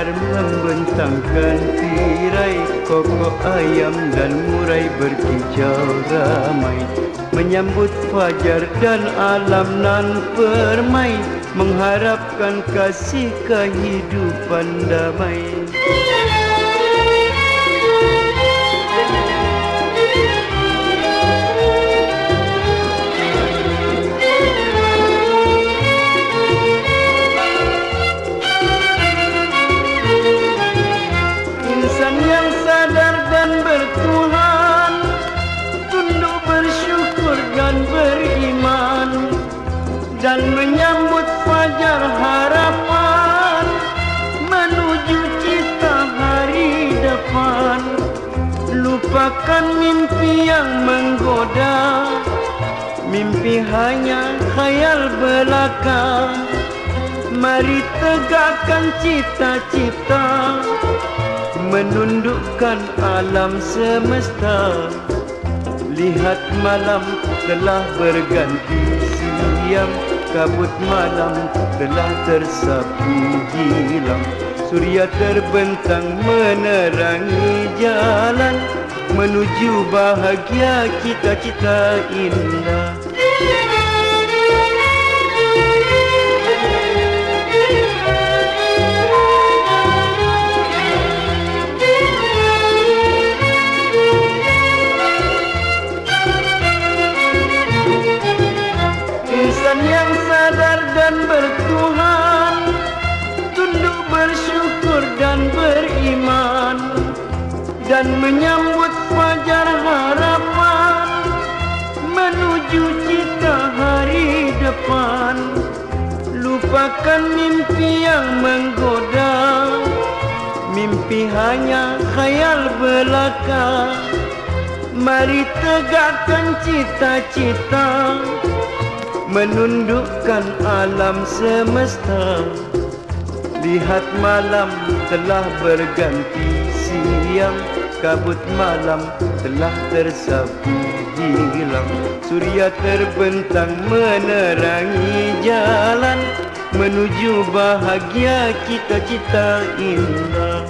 fajar membentangkan tirai Koko ayam dan murai berkicau ramai. Menyambut fajar dan alam nan permai Mengharapkan kasih kehidupan damai dan menyambut fajar harapan menuju cita hari depan. Lupakan mimpi yang menggoda mimpi hanya khayal belaka. Mari tegakkan cita-cita menundukkan alam semesta lihat malam telah berganti siang kabut malam telah tersapu hilang. Surya terbentang menerangi jalan Menuju bahagia cita-cita indah dan bertuhan. Tunduk bersyukur dan beriman. Dan menyambut fajar harapan. Menuju cita hari depan. Lupakan mimpi yang menggoda. Mimpi hanya khayal belaka. Mari tegakkan cita-cita menundukkan alam semesta. Lihat malam telah berganti siang Kabut malam telah tersapu hilang. Surya terbentang menerangi jalan Menuju bahagia cita-cita indah